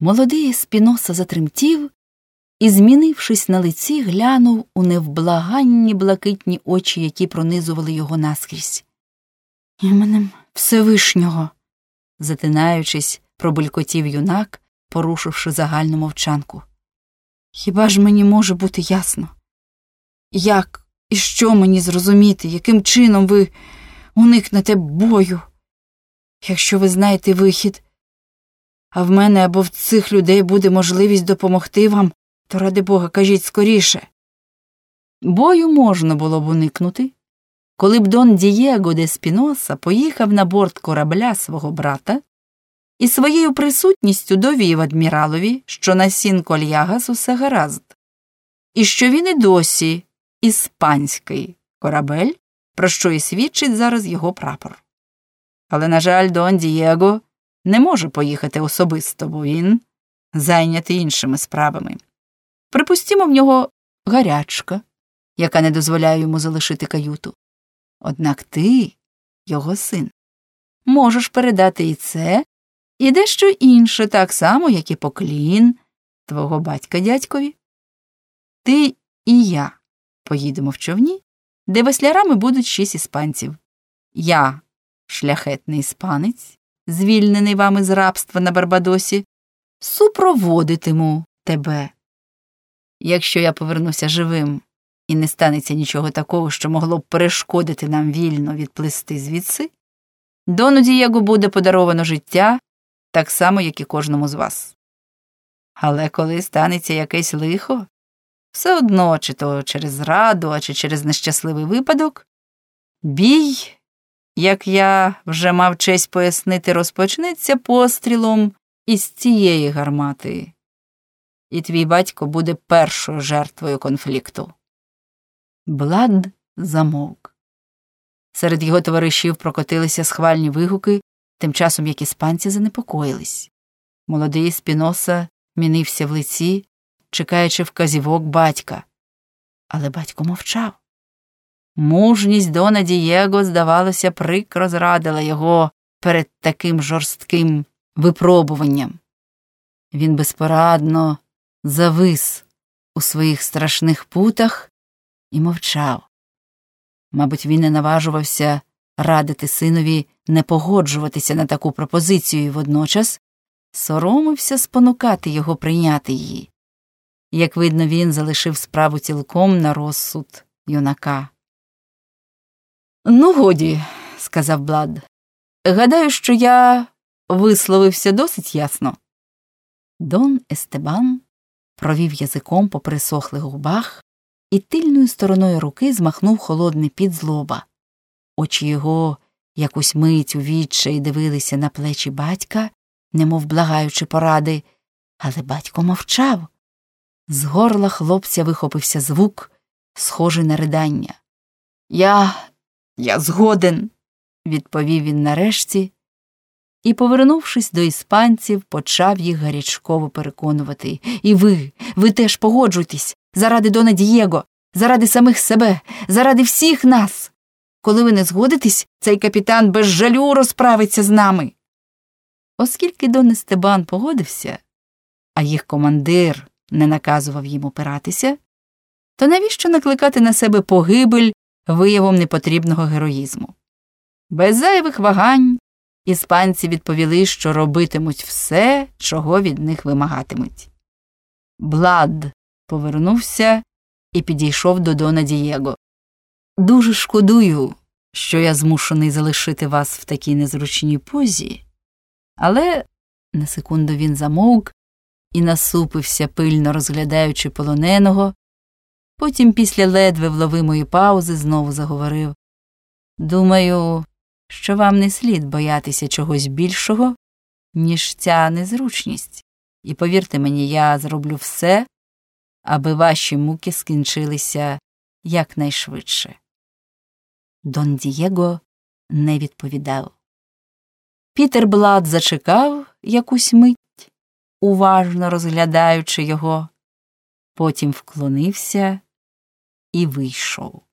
Молодий спіноса затремтів і, змінившись на лиці, глянув у невблаганні блакитні очі, які пронизували його наскрізь. Іменем Всевишнього, затинаючись, пробулькотів юнак, порушивши загальну мовчанку. Хіба ж мені може бути ясно? Як і що мені зрозуміти, яким чином ви уникнете бою? Якщо ви знаєте вихід, а в мене або в цих людей буде можливість допомогти вам, то ради Бога, кажіть скоріше. Бою можна було б уникнути, коли б Дон Дієго де Спіноса поїхав на борт корабля свого брата і своєю присутністю довів адміралові, що на сін Кольягас усе гаразд, і що він і досі іспанський корабель, про що і свідчить зараз його прапор. Але, на жаль, Дон Дієго не може поїхати особисто, бо він зайнятий іншими справами. Припустімо, в нього гарячка, яка не дозволяє йому залишити каюту. Однак ти, його син, можеш передати і це, і дещо інше, так само, як і поклін твого батька дядькові. Ти і я поїдемо в човні, де веслярами будуть шість іспанців. Я шляхетний іспанець, звільнений вами з рабства на Барбадосі, супроводитиму тебе. Якщо я повернуся живим і не станеться нічого такого, що могло б перешкодити нам вільно відплисти звідси, дону Дієго буде подаровано життя так само, як і кожному з вас. Але коли станеться якесь лихо, все одно, чи то через зраду, а чи через нещасливий випадок, бій, як я вже мав честь пояснити, розпочнеться пострілом із цієї гармати, і твій батько буде першою жертвою конфлікту. Блад замовк. Серед його товаришів прокотилися схвальні вигуки, тим часом як іспанці занепокоїлись. Молодий спіноса мінився в лиці, чекаючи вказівок батька. Але батько мовчав. Мужність Дона Дієго, здавалося, прикро зрадила його перед таким жорстким випробуванням. Він безпорадно завис у своїх страшних путах і мовчав. Мабуть, він не наважувався радити синові не погоджуватися на таку пропозицію і водночас соромився спонукати його прийняти її. Як видно, він залишив справу цілком на розсуд юнака. Ну, годі, сказав Блад. Гадаю, що я висловився досить ясно. Дон Естебан провів язиком по присохлих губах і тильною стороною руки змахнув холодний під злоба. Очі його якусь мить у відчай дивилися на плечі батька, немов благаючи поради, але батько мовчав. З горла хлопця вихопився звук, схожий на ридання. Я я згоден, відповів він нарешті, і, повернувшись до іспанців, почав їх гарячково переконувати. І ви, ви теж погоджуйтесь заради Дона Дієго, заради самих себе, заради всіх нас. Коли ви не згодитесь, цей капітан без жалю розправиться з нами. Оскільки Дон Естебан погодився, а їх командир не наказував їм опиратися, то навіщо накликати на себе погибель виявом непотрібного героїзму? Без зайвих вагань іспанці відповіли, що робитимуть все, чого від них вимагатимуть. Блад повернувся і підійшов до Дона Дієго. Дуже шкодую, що я змушений залишити вас в такій незручній позі, але на секунду він замовк і насупився, пильно розглядаючи полоненого, потім після ледве вловимої паузи знову заговорив Думаю, що вам не слід боятися чогось більшого, ніж ця незручність, і повірте мені, я зроблю все, аби ваші муки скінчилися якнайшвидше. Дон Дієго не відповідав. Пітер Блад зачекав якусь мить, уважно розглядаючи його, потім вклонився і вийшов.